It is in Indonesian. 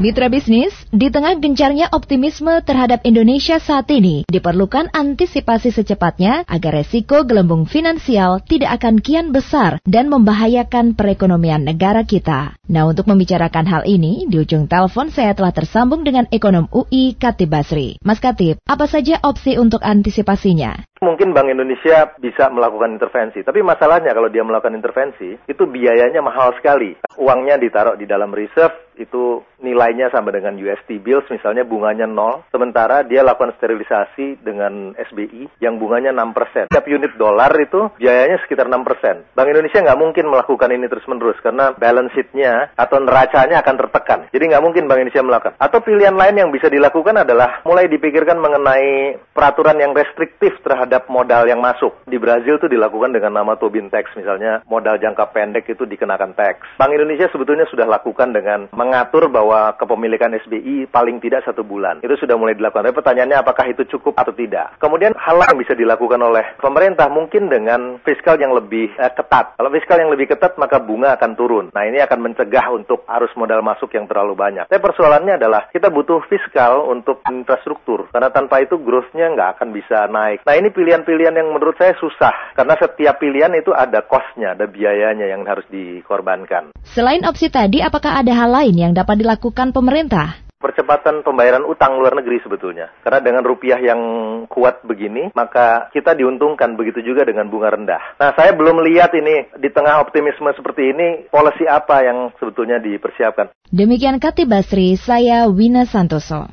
Mitra bisnis, di tengah gencarnya optimisme terhadap Indonesia saat ini, diperlukan antisipasi secepatnya agar resiko gelembung finansial tidak akan kian besar dan membahayakan perekonomian negara kita. Nah, untuk membicarakan hal ini, di ujung telepon saya telah tersambung dengan ekonom UI Katib Basri. Mas Katib, apa saja opsi untuk antisipasinya? Mungkin Bank Indonesia bisa melakukan intervensi, tapi masalahnya kalau dia melakukan intervensi, itu biayanya mahal sekali. Uangnya ditaruh di dalam reserve, itu nilainya sama dengan UST bills, misalnya bunganya nol, sementara dia lakukan sterilisasi dengan SBI yang bunganya 6%. Setiap unit dolar itu biayanya sekitar 6%. Bank Indonesia nggak mungkin melakukan ini terus-menerus karena balance sheet-nya atau neracanya akan tertekan. Jadi nggak mungkin Bank Indonesia melakukan. Atau pilihan lain yang bisa dilakukan adalah mulai dipikirkan mengenai peraturan yang restriktif terhadap terhadap modal yang masuk. Di Brazil itu dilakukan dengan nama Tobin Tax, misalnya modal jangka pendek itu dikenakan tax. Bank Indonesia sebetulnya sudah lakukan dengan mengatur bahwa kepemilikan SBI paling tidak satu bulan. Itu sudah mulai dilakukan. Tapi pertanyaannya apakah itu cukup atau tidak. Kemudian hal yang bisa dilakukan oleh pemerintah mungkin dengan fiskal yang lebih eh, ketat. Kalau fiskal yang lebih ketat maka bunga akan turun. Nah ini akan mencegah untuk arus modal masuk yang terlalu banyak. Tapi persoalannya adalah kita butuh fiskal untuk infrastruktur. Karena tanpa itu growth-nya nggak akan bisa naik. Nah ini pilihan-pilihan yang menurut saya susah karena setiap pilihan itu ada kosnya, ada biayanya yang harus dikorbankan. Selain opsi tadi, apakah ada hal lain yang dapat dilakukan pemerintah? percepatan pembayaran utang luar negeri sebetulnya. Karena dengan rupiah yang kuat begini, maka kita diuntungkan begitu juga dengan bunga rendah. Nah, saya belum lihat ini di tengah optimisme seperti ini, polisi apa yang sebetulnya dipersiapkan. Demikian Kati Basri, saya Wina Santoso.